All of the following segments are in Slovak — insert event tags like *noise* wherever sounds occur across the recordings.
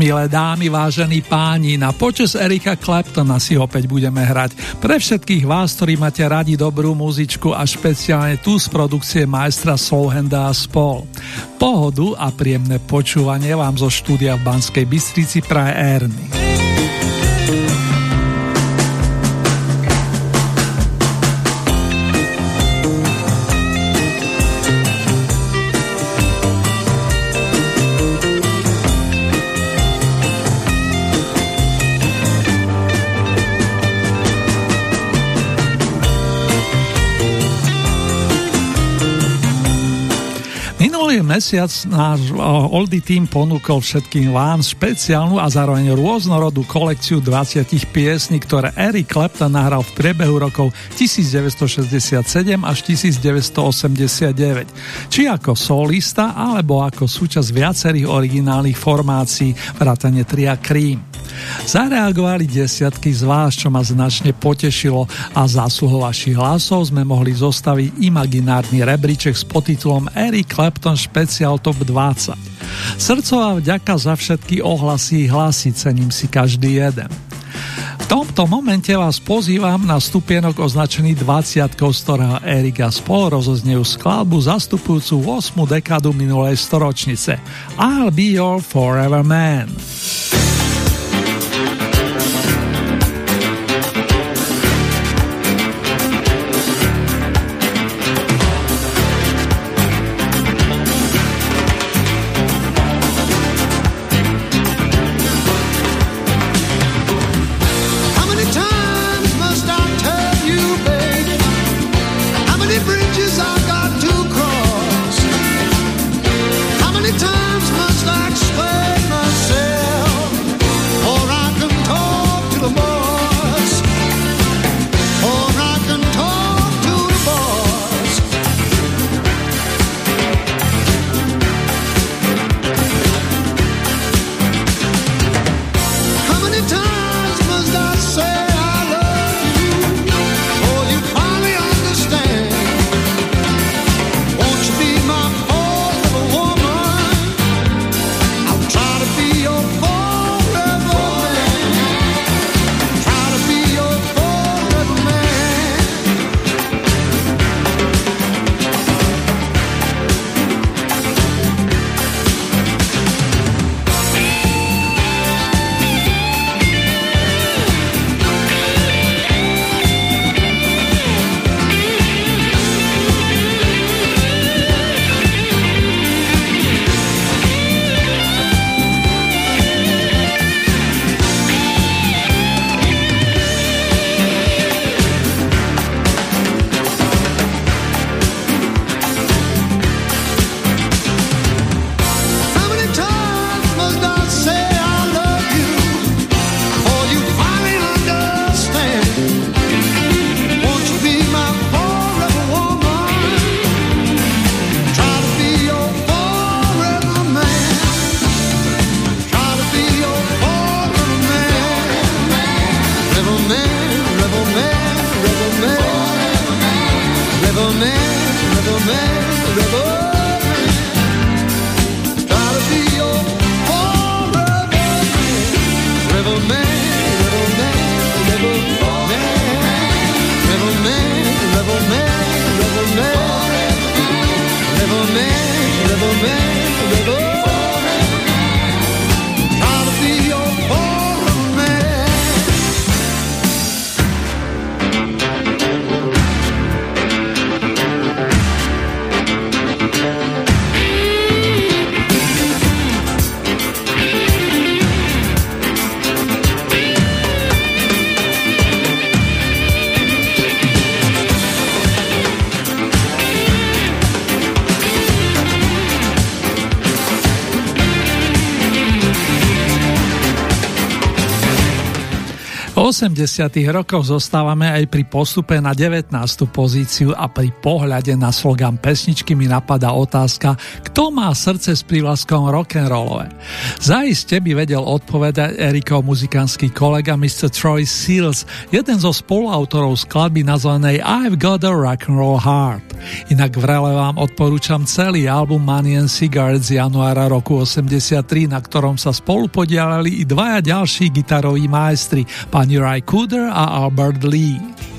Milé dámy, vážení páni, na počas Erika Claptona si opäť budeme hrať. Pre všetkých vás, ktorí máte radi dobrú muzičku a špeciálne tu z produkcie majstra Solhenda a spol. Pohodu a príjemné počúvanie vám zo štúdia v Banskej Bystrici praje Ernie. Mesiac náš Oldy Team ponúkol všetkým vám špeciálnu a zároveň rôznorodú kolekciu 20 piesní, ktoré Eric Clapton nahral v priebehu rokov 1967 až 1989. Či ako solista, alebo ako súčasť viacerých originálnych formácií vrátane Tria Cream. Zareagovali desiatky z vás, čo ma značne potešilo a zásluhou hlasov sme mohli zostaviť imaginárny rebríček s podtitulom Eric Clapton Special Top 20. Srdcová vďaka za všetky ohlasy hlasy, cením si každý jeden. V tomto momente vás pozývam na stupienok označený 20, z Erika spol rozoznejú skladbu zastupujúcu 8. dekádu minulej storočnice I'll be your forever man. 80. rokoch zostávame aj pri postupe na 19. pozíciu a pri pohľade na slogan pesničky mi napadá otázka, kto má srdce s prívlaskom rock'n'rollové. Zaiste by vedel odpovedať Erikov muzikantský kolega Mr. Troy Seals, jeden zo spoluautorov skladby nazvanej I've Got a Rock'n'Roll Heart. Inak vrele vám odporúčam celý album Money and Cigarettes z januára roku 83, na ktorom sa spolu podielali i dvaja ďalší gitaroví majstri, pán Uri Cooder a Albert Lee.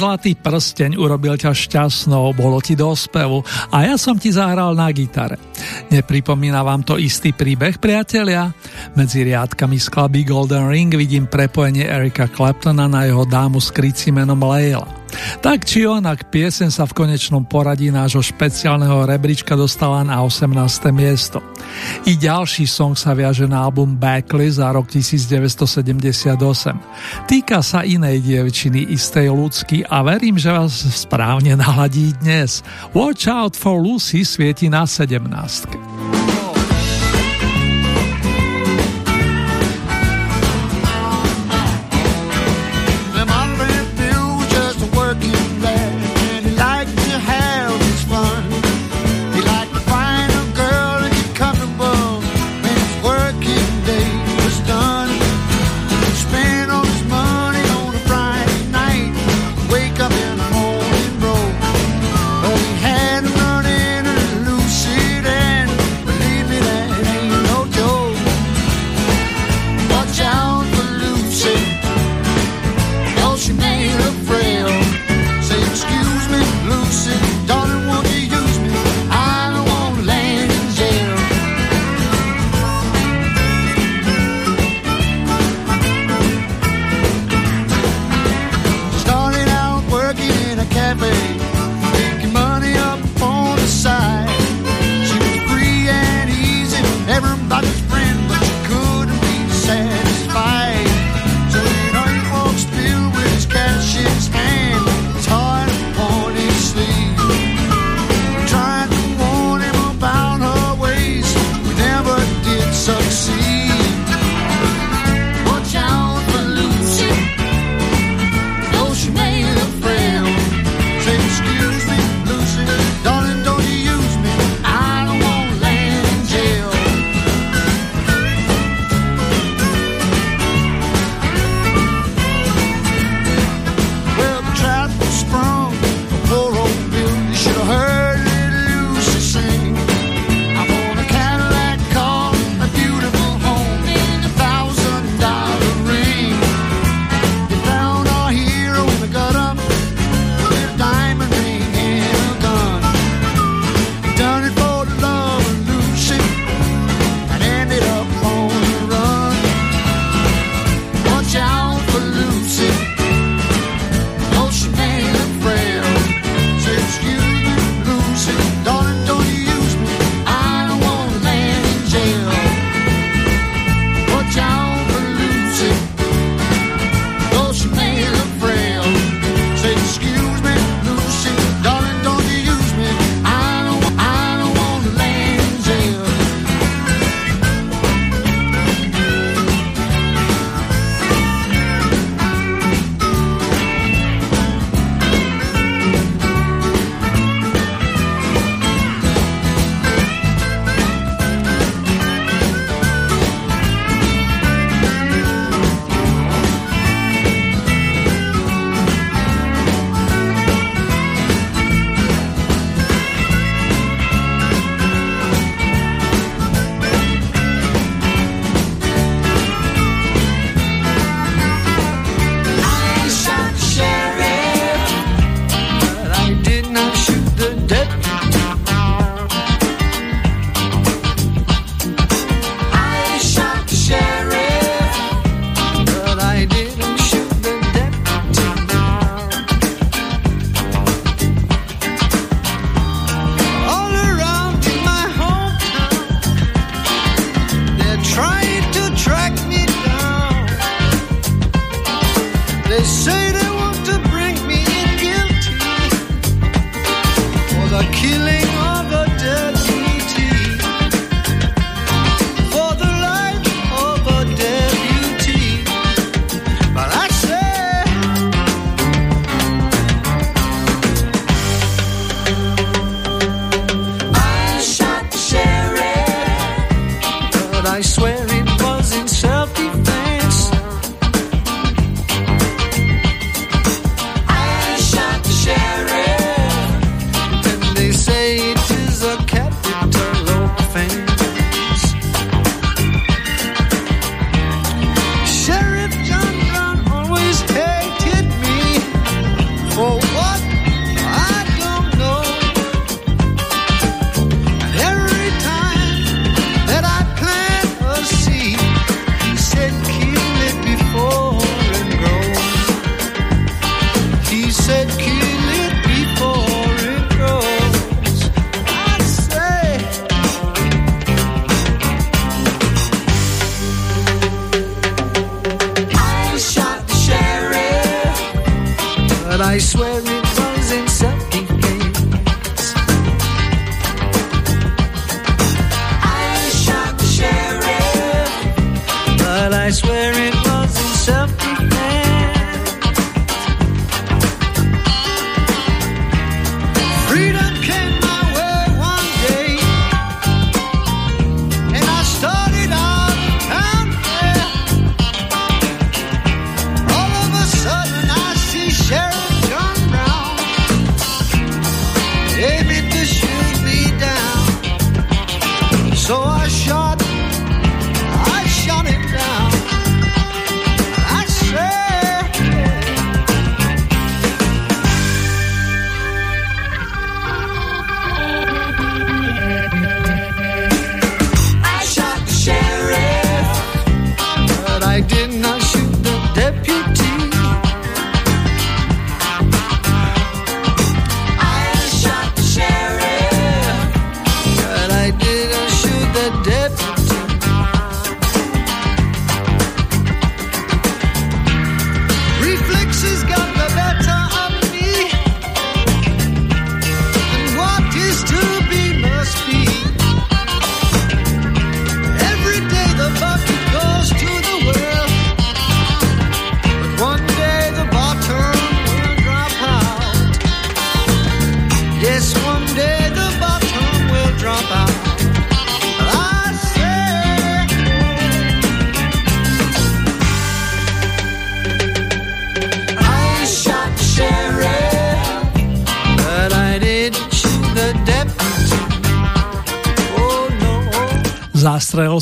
Zlatý prsteň urobil ťa šťastnou, bolo ti do spevu a ja som ti zahral na gitare. Nepripomína vám to istý príbeh, priatelia? Medzi riadkami skladby Golden Ring vidím prepojenie Erika Claptona na jeho dámu s krycím menom Leila. Tak či onak, piesen sa v konečnom poradí nášho špeciálneho rebríčka dostala na 18. miesto. I ďalší song sa viaže na album Backlist za rok 1978. Týka sa inej dievčiny, istej ľudský a verím, že vás správne *laughs* naladí dnes. Watch out for Lucy svieti na 17. Podcast.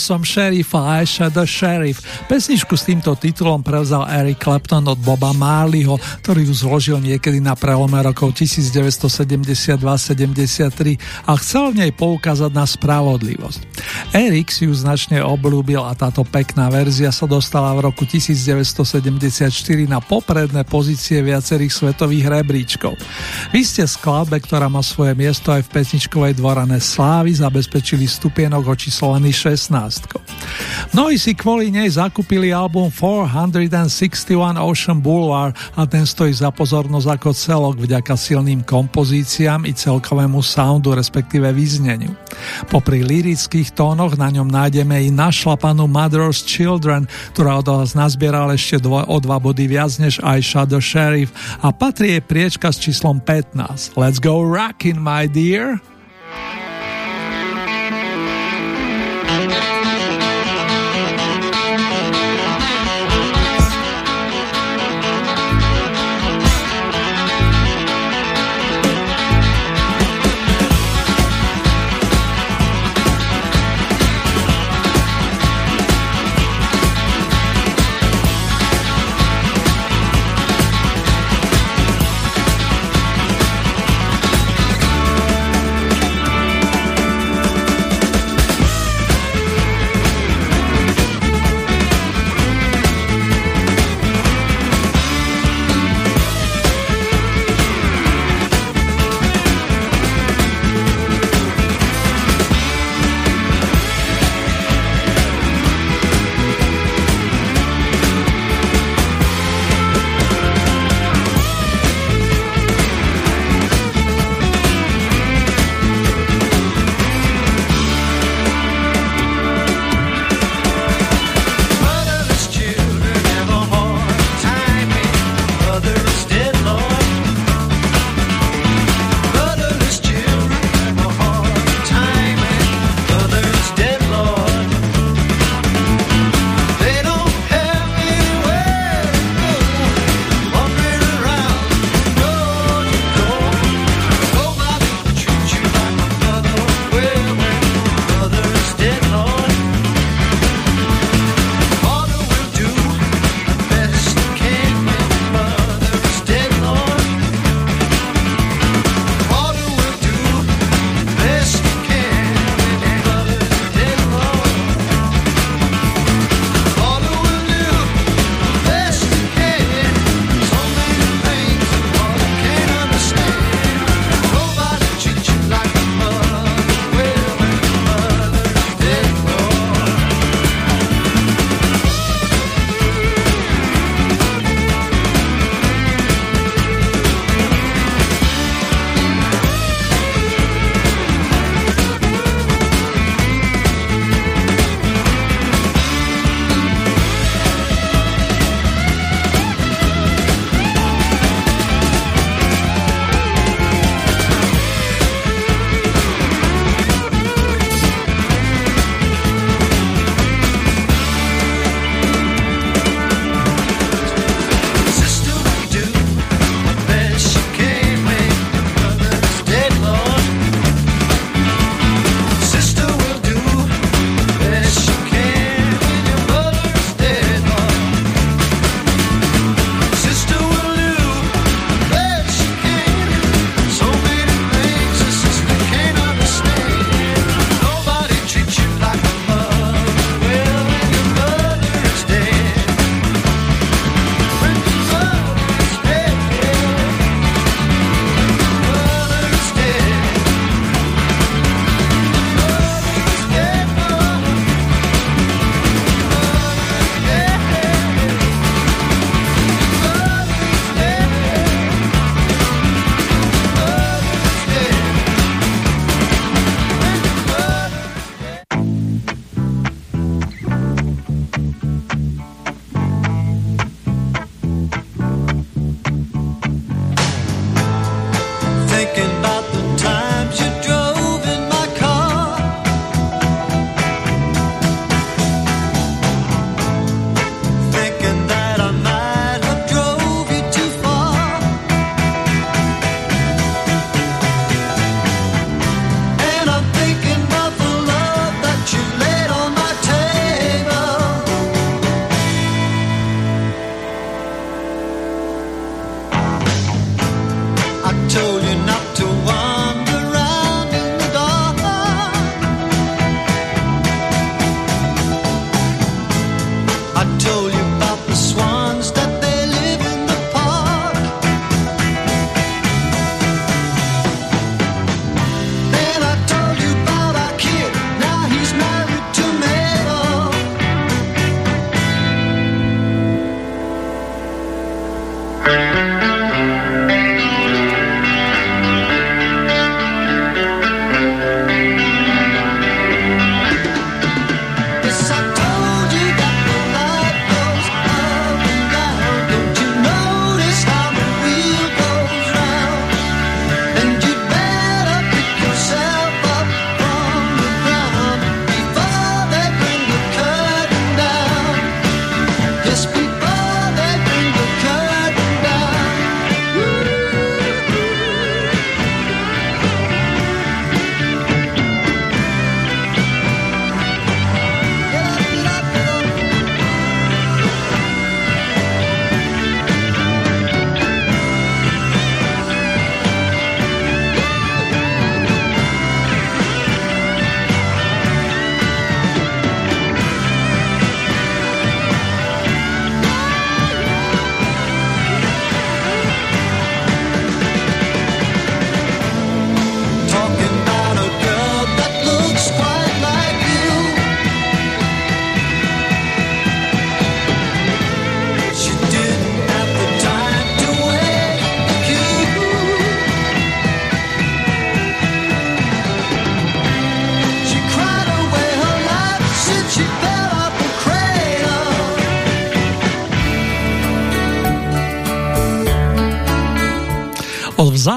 Som šerifa, shot the sheriff. Pesničku s týmto titulom prevzal Eric Clapton od Boba Marleyho, ktorý ju zložil niekedy na prelome rokov 1972-73 a chcel v nej poukázať na spravodlivosť. Eric si ju značne obľúbil a táto pekná verzia sa dostala v roku 1974 na popredné pozície viacerých svetových rebríčkov. Vy ste skladbe, ktorá má svoje miesto aj v pesničkovej dvorane Slávy, zabezpečili stupienok očíslovaný 16. Mnohí si kvôli nej zakúpili album 461 Ocean Boulevard a ten stojí za pozornosť ako celok vďaka silným kompozíciám i celkovému soundu, respektíve význeniu. Popri lirických tónoch na ňom nájdeme i našlapanú Mother's Children, ktorá od vás nazbieral ešte dvo- o dva body viac než Shot the Sheriff a patrí jej priečka s číslom 15. Let's go rockin' my dear!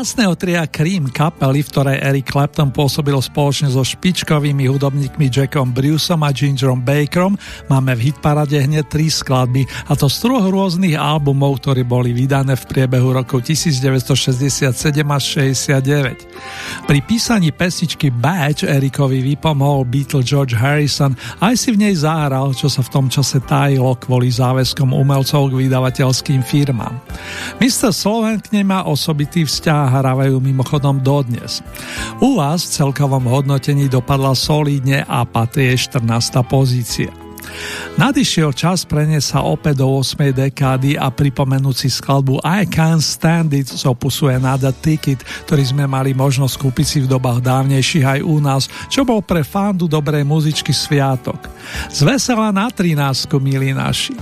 Vzácného tria Cream kapely, v ktorej Eric Clapton pôsobil spoločne so špičkovými hudobníkmi Jackom Bruceom a Gingerom Bakerom, máme v hitparade hneď tri skladby, a to z troch rôznych albumov, ktoré boli vydané v priebehu rokov 1967 až 69. Pri písaní pesničky Badge Erikovi vypomohol Beatle George Harrison, aj si v nej zahral, čo sa v tom čase tajilo kvôli záväzkom umelcov k vydavateľským firmám. Mr. Sloven k nej má osobitý vzťah a hrávajú mimochodom dodnes. U vás v celkovom hodnotení dopadla solídne a patrí 14. pozícia. Nadišiel čas preniesť sa opäť do 8. dekády a pripomenúci skladbu I Can't Stand It z opusu Another Ticket, ktorý sme mali možnosť kúpiť si v dobách dávnejších aj u nás, čo bol pre fandu dobrej muzičky sviatok. Z vesela na 13, milí naši.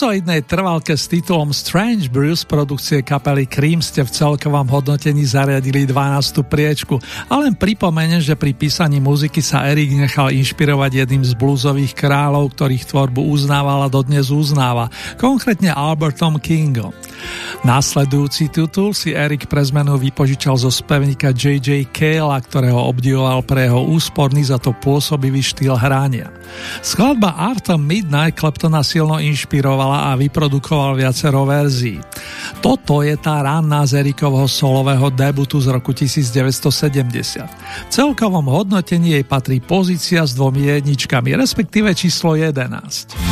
Solidnej trvalke s titulom Strange Bruce produkcie kapely Cream ste v celkovom hodnotení zariadili 12. priečku a len pripomeniem, že pri písaní muziky sa Erik nechal inšpirovať jedným z bluesových kráľov, ktorých tvorbu uznával a dodnes uznáva, konkrétne Albertom Kingom. Následujúci titul si Erik pre zmenu vypožičal zo spevníka J.J. Kayla, ktorého obdivoval pre jeho úsporný za to pôsobivý štýl hrania. Skladba Arthur Midnight Kleptona silno inšpirovala a vyprodukoval viacero verzií. Toto je tá ranná z Erikovho solového debutu z roku 1970. V celkovom hodnotení jej patrí pozícia s dvomi jedničkami, respektíve číslo 11.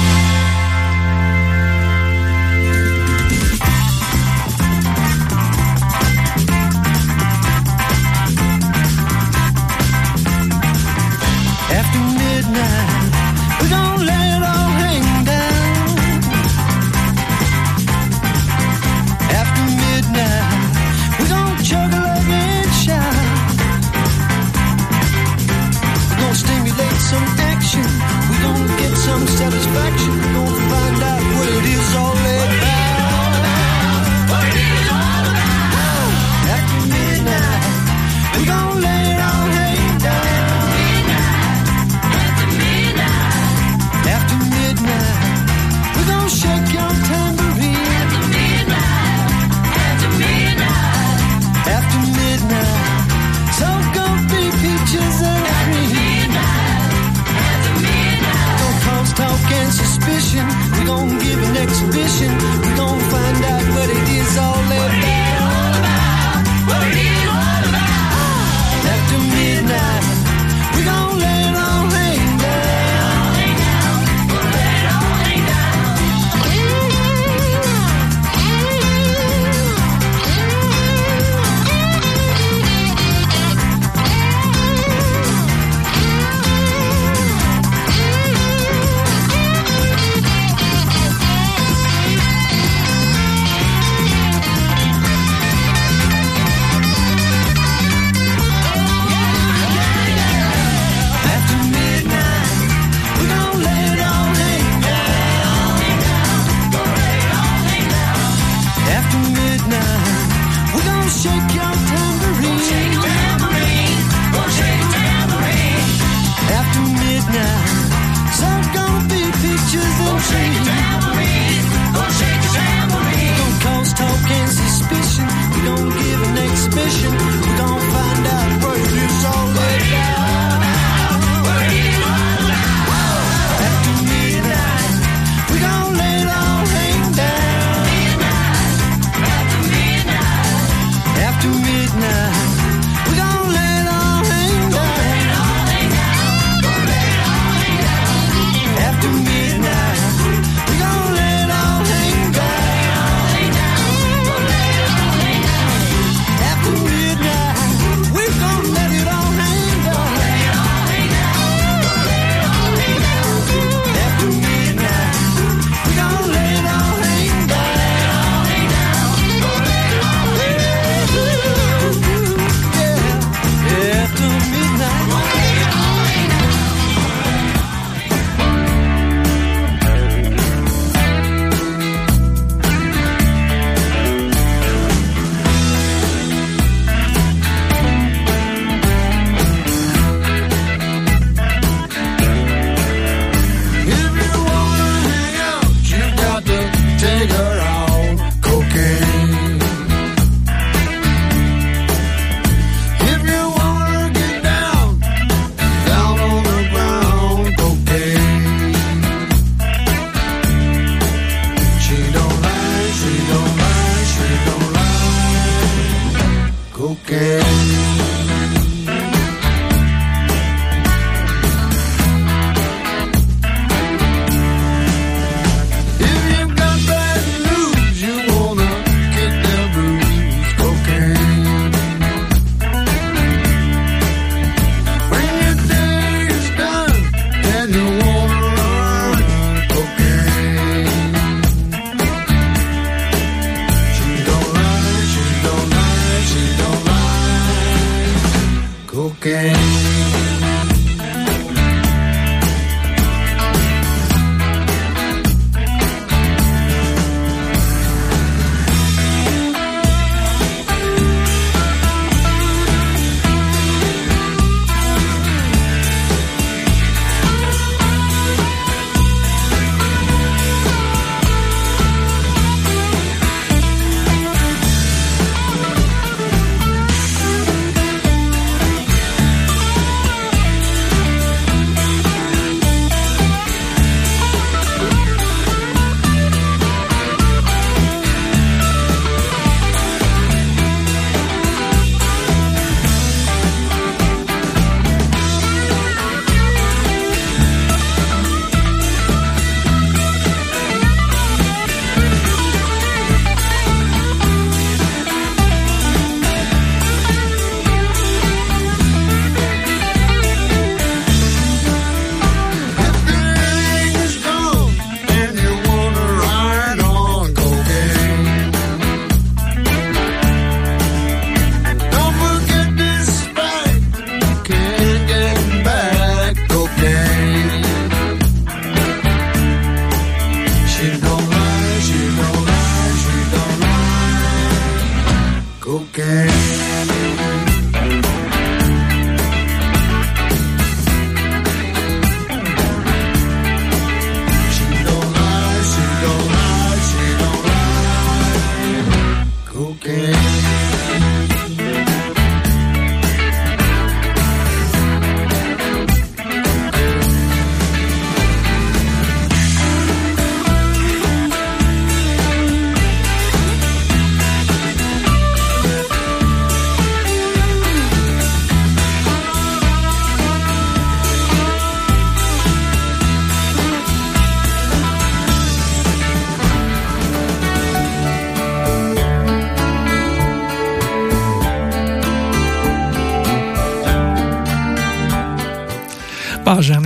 Okay.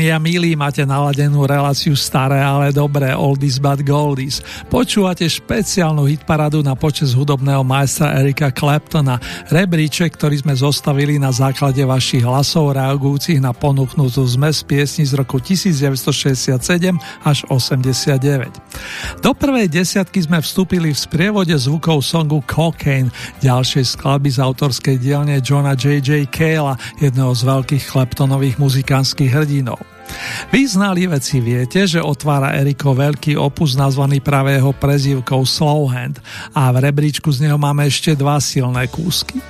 Vážení a milí, máte naladenú reláciu staré, ale dobré Oldies but Goldies. Počúvate špeciálnu hitparadu na počas hudobného majstra Erika Claptona, rebríček, ktorý sme zostavili na základe vašich hlasov reagujúcich na ponúknutú zmes piesni z roku 1967 až 89. Do prvej desiatky sme vstúpili v sprievode zvukov songu Cocaine, ďalšej skladby z autorskej dielne Johna J.J. Kayla, jedného z veľkých Claptonových muzikánskych hrdí hrdinov. Vy znali veci viete, že otvára Eriko veľký opus nazvaný práve jeho prezývkou Slowhand a v rebríčku z neho máme ešte dva silné kúsky.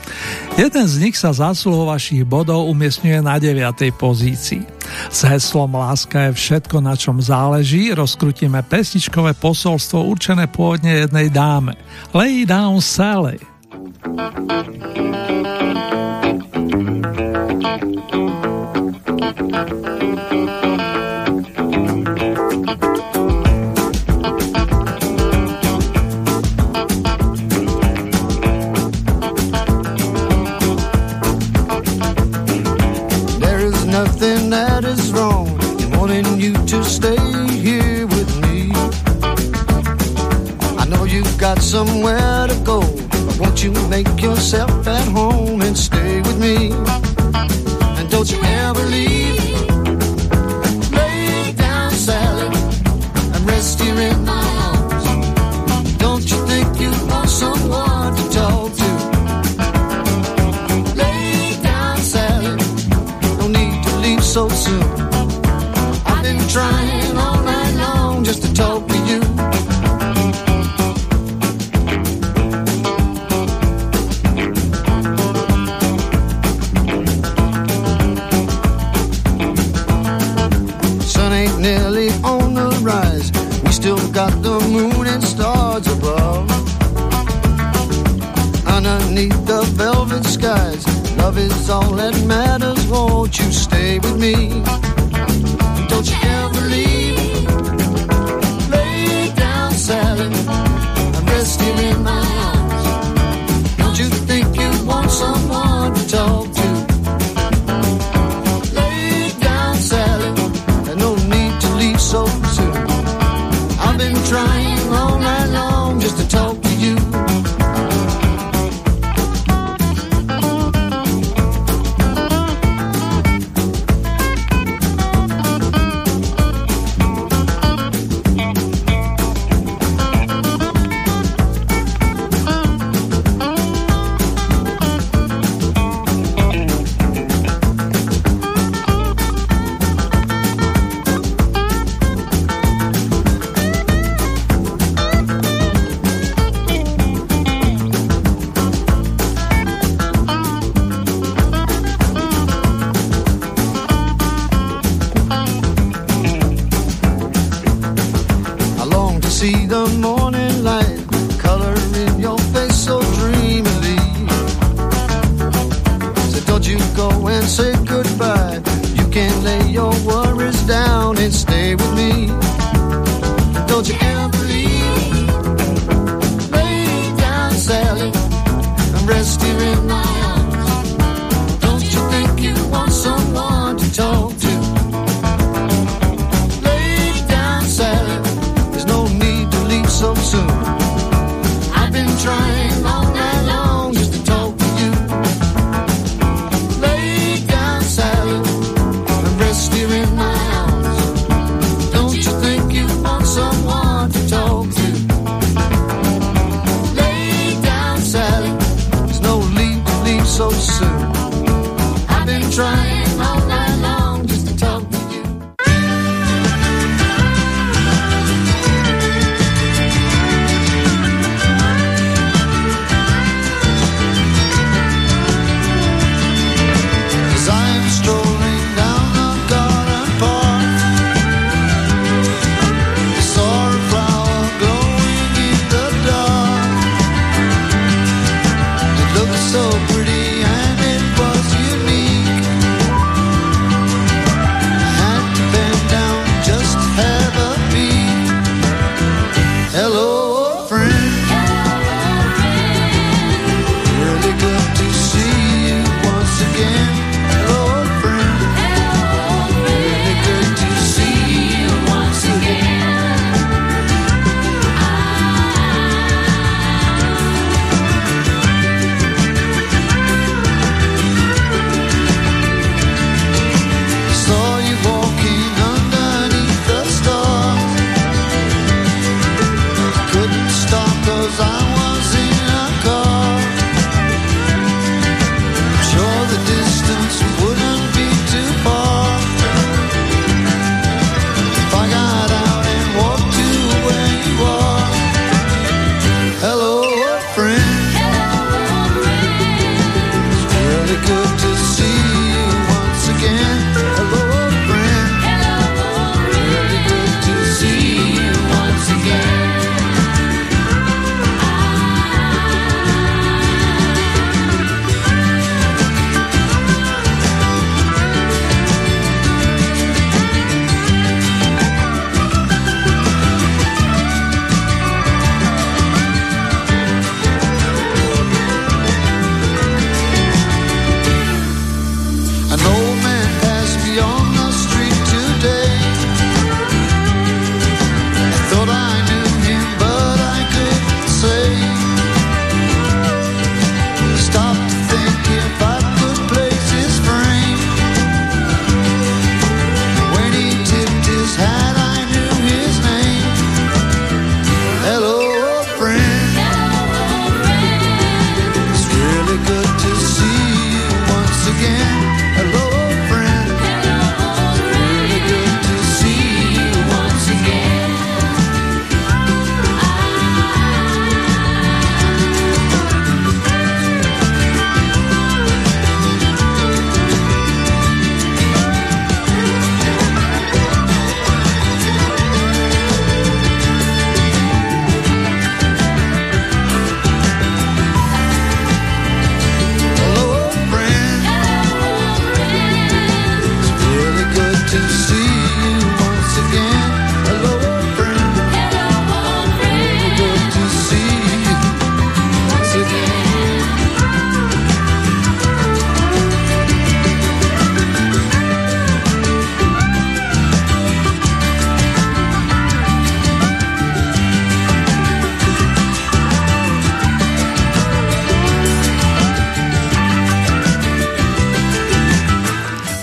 Jeden z nich sa zásluhou vašich bodov umiestňuje na 9. pozícii. S heslom Láska je všetko, na čom záleží, rozkrutíme pesničkové posolstvo určené pôvodne jednej dáme. Lay down Sally. Got somewhere to go. But won't you make yourself at home and stay with me? And don't you ever leave. so soon. I've been trying all night long just to talk to you. Sun ain't nearly on the rise. We still got the moon and stars above. Underneath the velvet skies Love is all that matters, won't you stay with me? Don't you ever leave. Lay down, Sally, I'm resting in my arms. Don't you think you want someone to talk? Hello.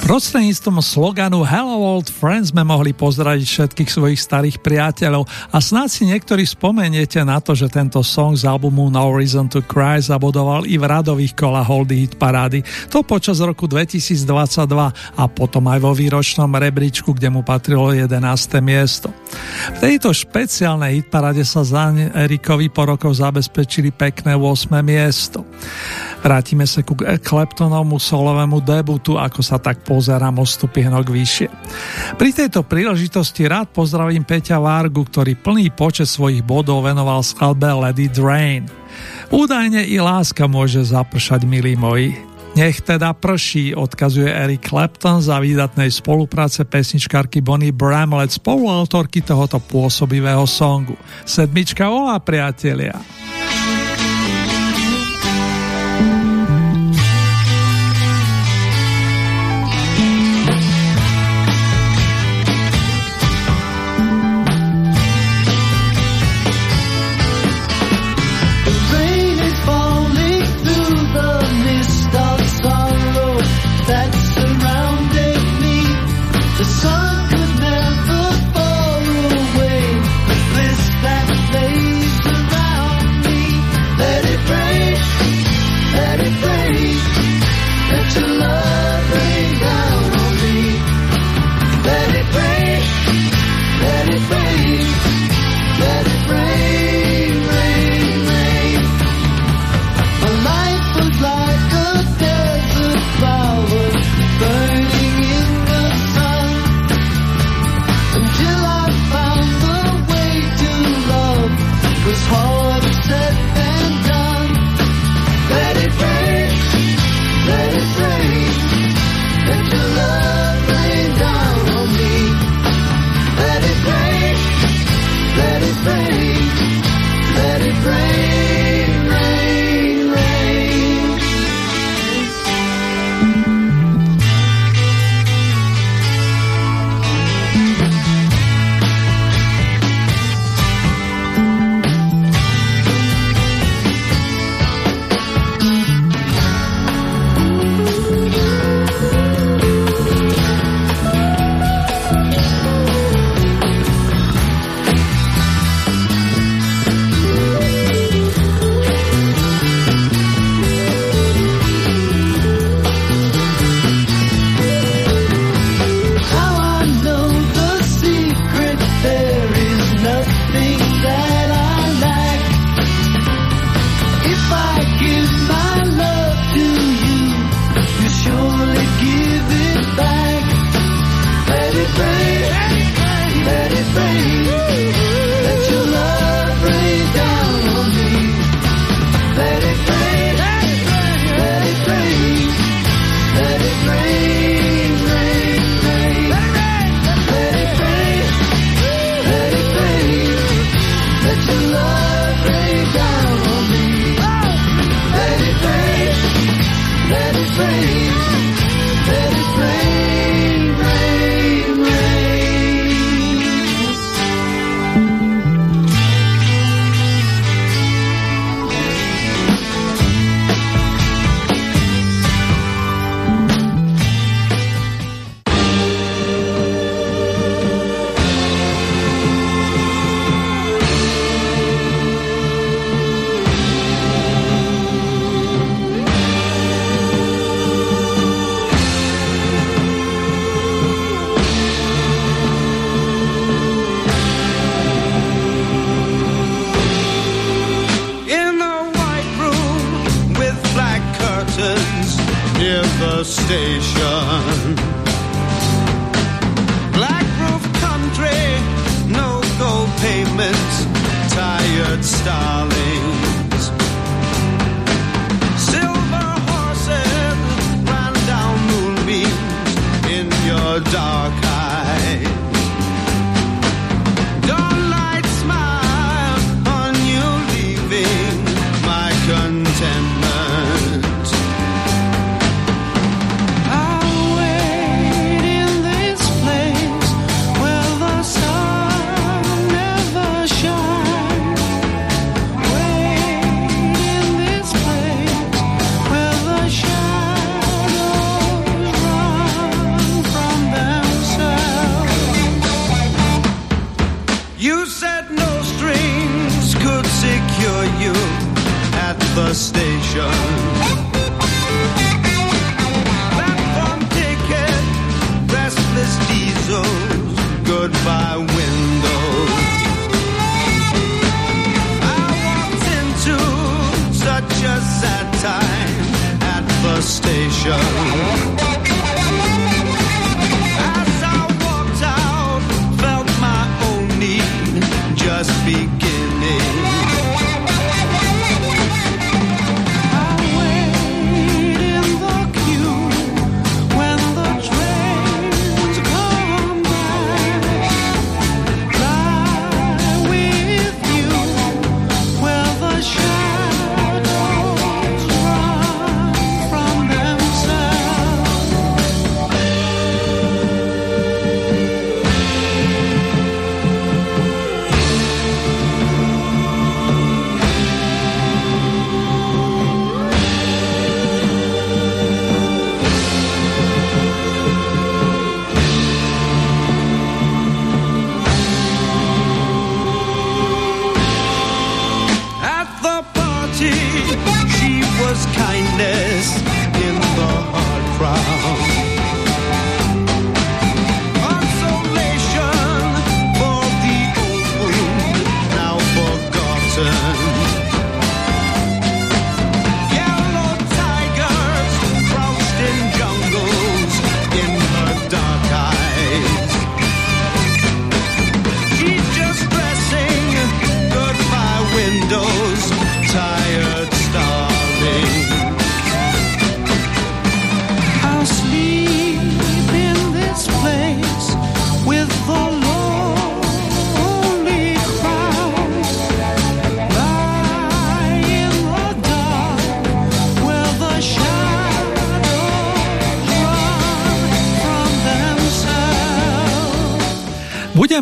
Prostredníctvom sloganu Hello Old Friends sme mohli pozdraviť všetkých svojich starých priateľov a snáď si niektorí spomeniete na to, že tento song z albumu No Reason to Cry zabodoval i v radových kolách Holdy Hit Parády. To počas roku 2022 a potom aj vo výročnom rebríčku, kde mu patrilo 11. miesto. V tejto špeciálnej hitparáde sa zaň Erikovi po rokoch zabezpečili pekné 8. miesto. Vrátime sa ku Kleptonovmu solovému debutu, ako sa tak pozerám o stupienok vyššie. Pri tejto príležitosti rád pozdravím Peťa Vargu, ktorý plný počet svojich bodov venoval skladbe Let It Rain. Údajne i láska môže zapršať, milí moji. Nech teda prší, odkazuje Eric Clapton za výdatnej spolupráce pesničkárky Bonnie Bramlett spoluautorky tohoto pôsobivého songu. Sedmička volá, priatelia.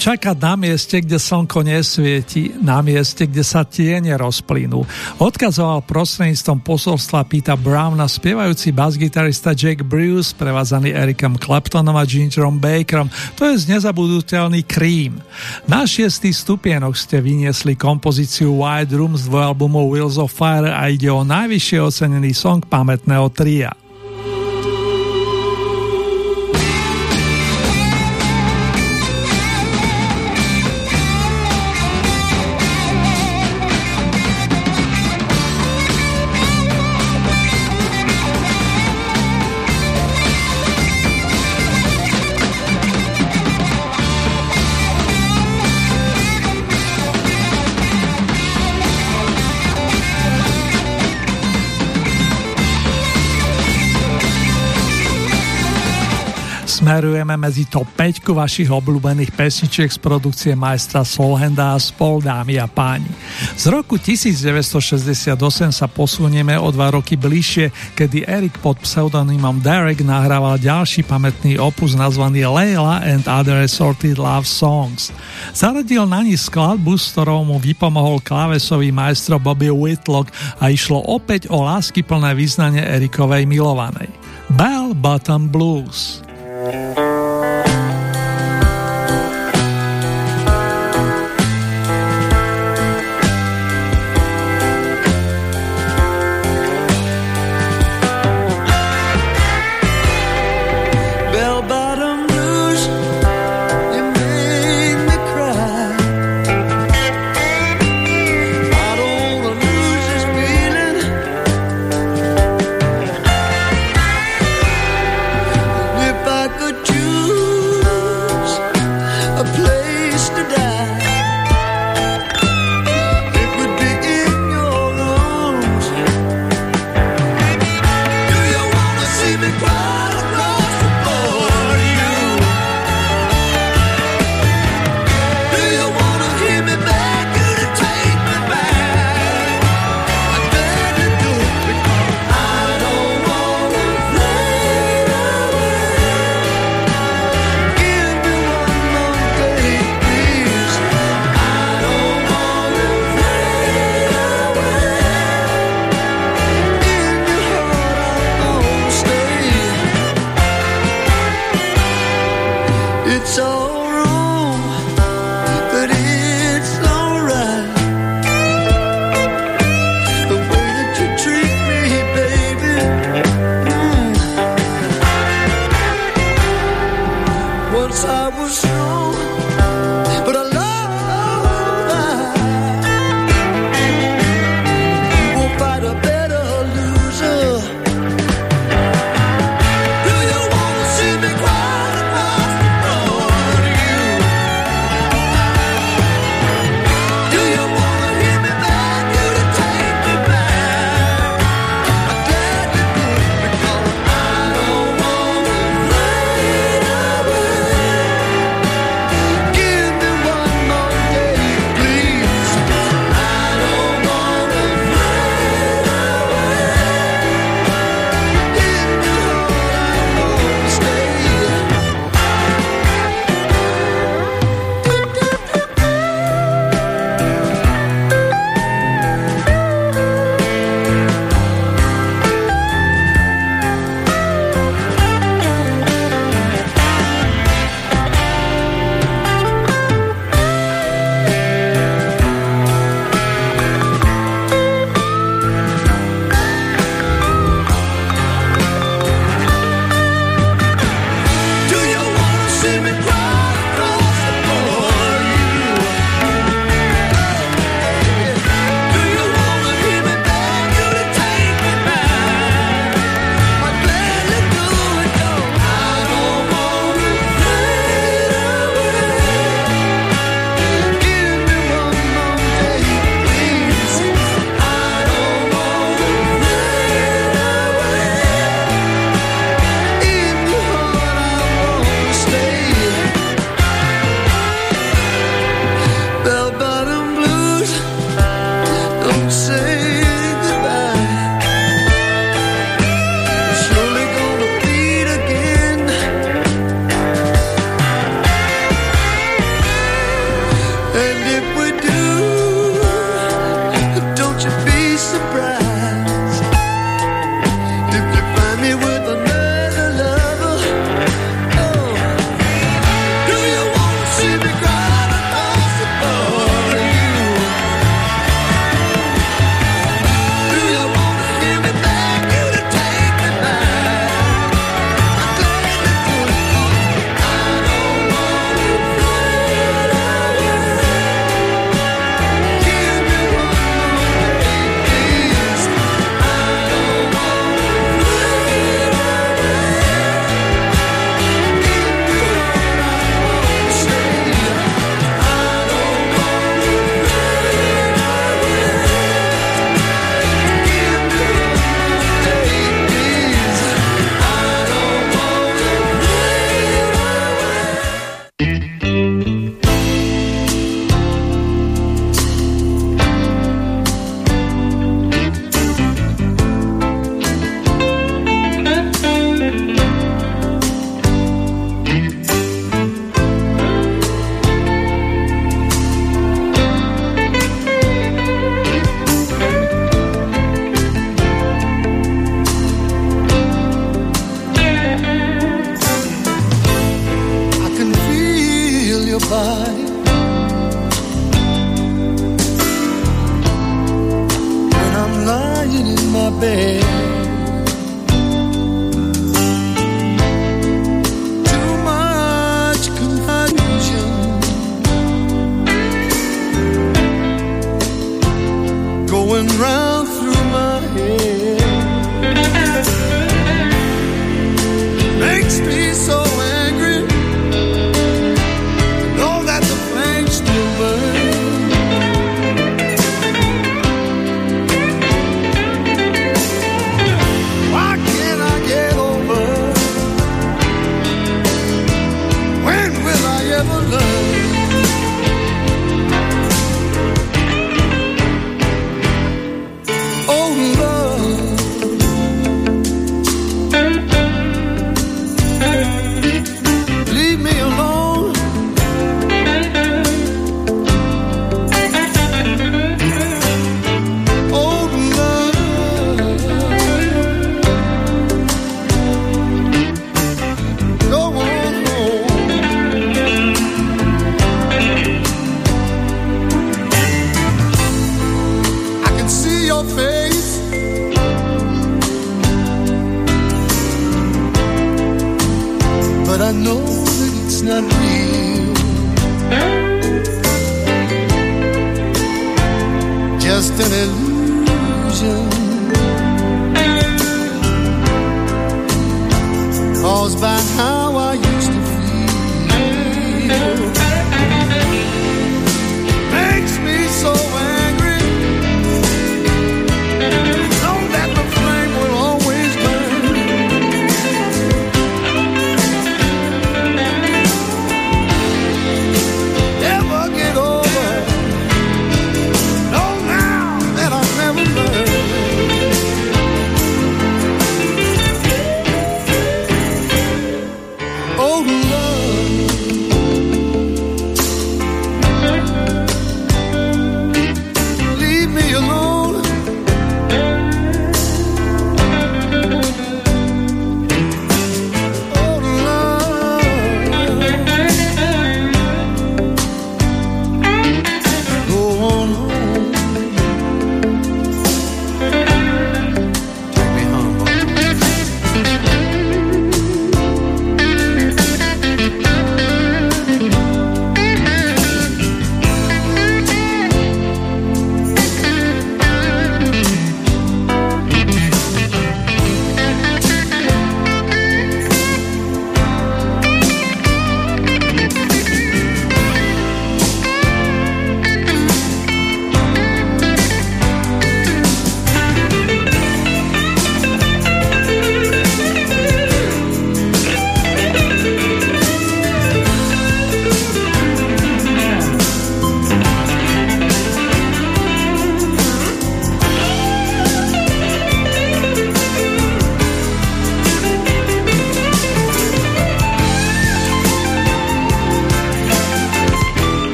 Čakať na mieste, kde slnko nesvieti, na mieste, kde sa tiene rozplynú. Odkazoval prostredníctvom posolstva Pita Browna spievajúci basgitarista Jack Bruce, prevázaný Ericom Claptonom a Gingerom Bakerom, to je nezabudnutelný Cream. Na šiestý stupienok ste vyniesli kompozíciu White Room z dvojalbumu Wheels of Fire a ide o najvyššie ocenený song pamätného tria. Smerujeme medzi top 5 vašich obľúbených pesničiek z produkcie majstra Solhenda a spol, dámy a páni. Z roku 1968 sa posunieme o dva roky bližšie, kedy Eric pod pseudonymom Derek nahrával ďalší pamätný opus nazvaný Leila and Other Assorted Love Songs. Zaradil na ní skladbu, s ktorou mu vypomohol klávesový majstro Bobby Whitlock a išlo opäť o láskyplné význanie Erikovej milovanej. Bell Bottom Blues.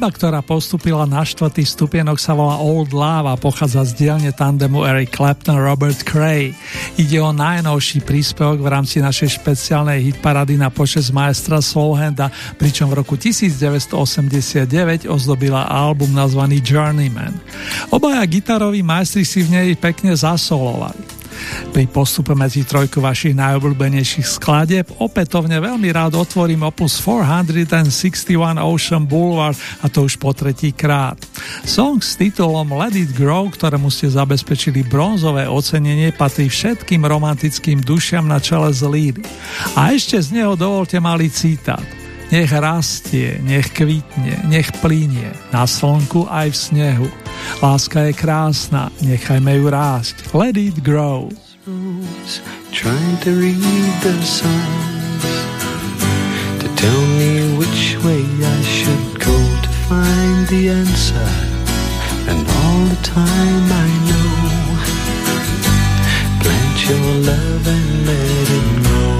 Skladba, ktorá postupila na štvrtý stupienok sa volá Old Love a pochádza z dielne tandemu Eric Clapton Robert Cray. Ide o najnovší príspevok v rámci našej špeciálnej hitparady na počas maestra Slowhanda, pričom v roku 1989 ozdobila album nazvaný Journeyman. Obaja gitaroví majstri si v nej pekne zasolovali. Pri postupe medzi trojku vašich najobľúbenejších skladieb opätovne veľmi rád otvorím opus 461 Ocean Boulevard a to už po tretí krát. Song s titulom Let It Grow, ktorému ste zabezpečili bronzové ocenenie, patrí všetkým romantickým dušiam na čele z lídy. A ešte z neho dovolte malý citát. Nech rastie, nech kvitne, nech plínie, na slnku aj v snehu. Láska je krásna, nechajme ju rásť. Let it grow. Trying to read the signs to tell me which way I should go to find the answer. And all the time I know, plant your love and let it grow.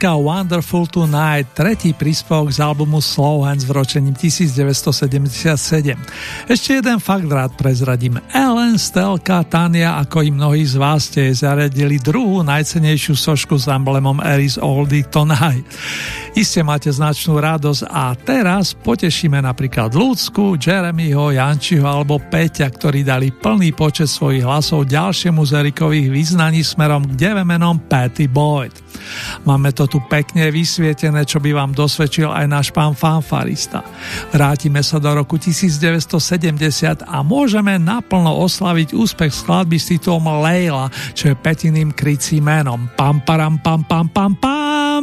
Lirická Wonderful Tonight, tretí príspevok z albumu Slowhands v ročením 1977. Ešte jeden fakt rád prezradím. Ellen, Stelka, Tania, ako i mnohí z vás ste zaradili druhú najcenejšiu sošku s emblemom Eris Oldie Tonight. Iste máte značnú radosť a teraz potešíme napríklad Ľudsku, Jeremyho, Jančiho alebo Peťa, ktorí dali plný počet svojich hlasov ďalšiemu z Erikových význaní smerom k devemenom Patty Boyd. Máme to tu pekne vysvietené, čo by vám dosvedčil aj náš pán fanfarista. Vrátime sa do roku 1970 a môžeme naplno oslaviť úspech skladby s titulom Leila, čo je petiným krycím menom. Pam, param, pam, pam, pam, pam.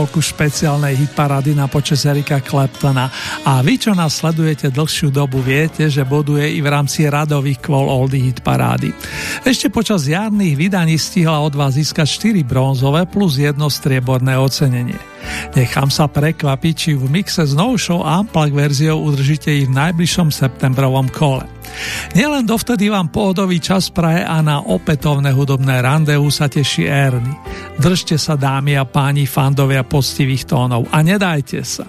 Vrcholku špeciálnej hitparády na počas Erika Claptona a vy, čo nás sledujete dlhšiu dobu, viete, že boduje i v rámci radových kvôl Oldie hitparády. Ešte počas jarných vydaní stihla od vás získať 4 bronzové plus jedno strieborné ocenenie. Nechám sa prekvapiť, či v mixe s novšou Amplak verziou udržíte i v najbližšom septembrovom kole. Nielen dovtedy vám pohodový čas praje a na opätovné hudobné randevu sa teší Erny. Držte sa dámy a páni fandovia postivých tónov a nedajte sa.